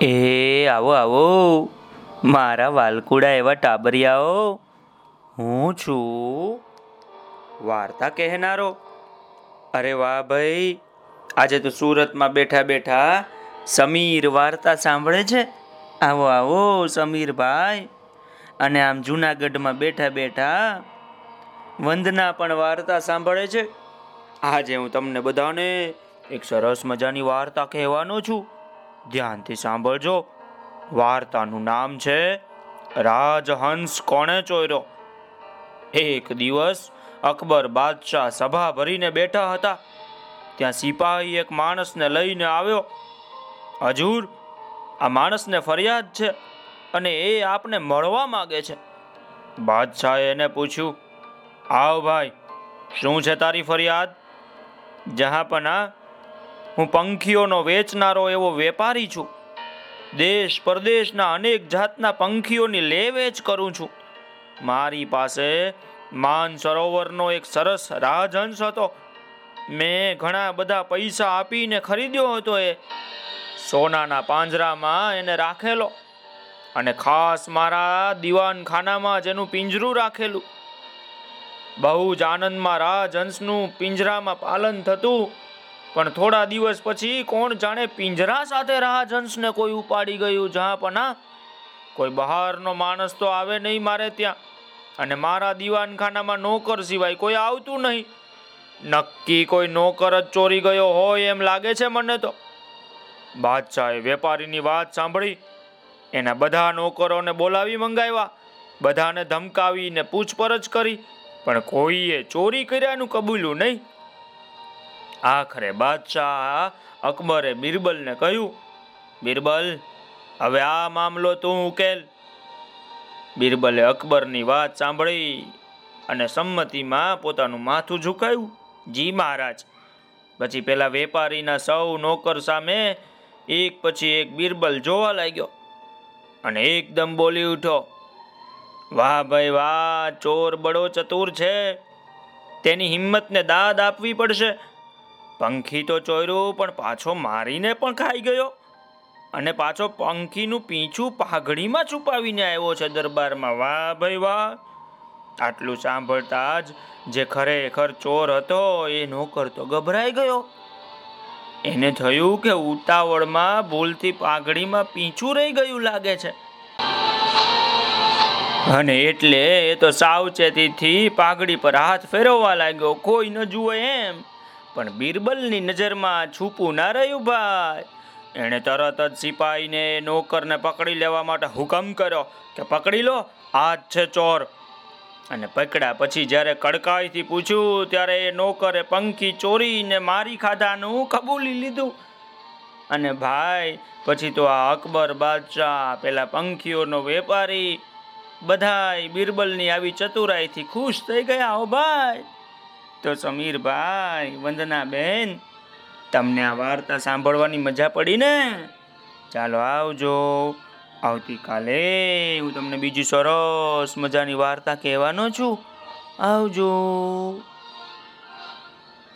એ આવો આવો. મારા વાલકુડા એવા ટાબરિયાઓ. હું છું. વાર્તા કહેનારો. અરે વાહ ભાઈ. આજે તો સુરતમાં બેઠા બેઠા સમીર વાર્તા સાંભળે છે. આવો આવો સમીરભાઈ અને આમ જુનાગઢમાં બેઠા બેઠા વંદના પણ વાર્તા સાંભળે છે. આજે હું તમને બધાને એક સરસ મજાની વાર્તા કહેવાનો છું. ધ્યાનથી સાંભળજો. વાર્તાનું નામ છે રાજહંસ કોણે ચોર્યો? એક દિવસ અકબર બાદશાહ સભા ભરીને બેઠા હતા. ત્યાં સિપાહી એક માણસને લઈને આવ્યો. હજૂર, આ માણસને ફરિયાદ છે અને એ આપને મળવા માગે છે. બાદશાહે એને પૂછ્યું, આવ ભાઈ, શું છે તારી ફરિયાદ? જહાપના હું પંખીઓનો વેચનારો એવો વેપારી છું. દેશ પરદેશના અનેક જાતના પંખીઓની લે વેચ કરું છું. મારી પાસે માન સરોવરનો એક સરસ રાજહંસ હતો. મેં ઘણા બધા પૈસા આપીને ખરીદ્યો હતો એ. સોનાના પાંજરામાં એને રાખેલો અને ખાસ મારા દીવાનખાનામાં જેનું પિંજરું રાખેલું. બહુ જ આનંદમાં રાજહંસનું પિંજરામાં પાલન થતું. પણ થોડા દિવસ પછી કોણ જાણે પિંજરા સાથે રાજહંસને કોઈ ઉપાડી ગયું જહાપના કોઈ બહારનો માણસ તો આવે નહીં મારે ત્યાં. અને મારા દીવાનખાનામાં નોકર સિવાય કોઈ આવતું નહીં. નક્કી કોઈ નોકર જ ચોરી ગયો હોય એમ લાગે છે મને તો. બાદશાહે વેપારીની વાત સાંભળી. એના બધા નોકરોને બોલાવી મંગાવ્યા. બધાને ધમકાવીને પૂછપરછ કરી. પણ કોઈએ ચોરી કર્યાનું કબૂલ્યું નહીં. આખરે બાદશાહ અકબરે બિરબલને કહ્યું, બિરબલ, હવે આ મામલો તું ઉકેલ. બિરબલે અકબરની વાત સાંભળી અને સંમતિમાં પોતાનું માથું ઝુકાયું, જી મહારાજ. પછી પેલા વેપારીના સૌ નોકર સામે એક પછી એક બિરબલ જોવા લાગ્યો અને એકદમ બોલી ઉઠો વાહ ભાઈ વાહ, ચોર બડો ચતુર છે. તેની હિંમતને દાદ આપવી પડશે. પંખી તો ચોર્યું, પણ પાછો મારીને પણ ખાઈ ગયો. અને પાછો પંખીનું પીંછું પાઘડીમાં છુપાવીને આવ્યો છે દરબારમાં. વાહ ભાઈ વાહ! આટલું સાંભળતા જ જે ખરેખર ચોર હતો, એ નોકર તો ગભરાઈ ગયો. એને થયું કે ઉતાવળમાં ભૂલથી પાઘડીમાં પીંછું રહી ગયું લાગે છે. અને એટલે એ તો સાવચેતીથી પાઘડી પર હાથ ફેરવવા લાગ્યો. કોઈ ન જુએ એમ. પણ બિરબલની નજરમાં છૂપું ના રહ્યું ભાઈ. એણે તરત જ સિપાહીને નોકરને પકડી લેવા માટે હુકમ કર્યો કે પકડી લો આ જ છે ચોર. અને પકડ્યા પછી જ્યારે કડકાઈથી પૂછ્યું, ત્યારે એ નોકરે પંખી ચોરીને મારી ખાધાનું કબૂલી લીધું. અને ભાઈ, પછી તો આ અકબર બાદશાહ, પેલા પંખીઓનો વેપારી, બધાય બિરબલની આવી ચતુરાઈથી ખુશ થઈ ગયા હો ભાઈ. તો સમીરભાઈ વંદના બેન તમને આ વાર્તા સાંભળવાની મજા પડી ને? ચાલો આવજો. આવતીકાલે હું તમને બીજી સરસ મજાની વાર્તા કહેવાનો છું. આવજો.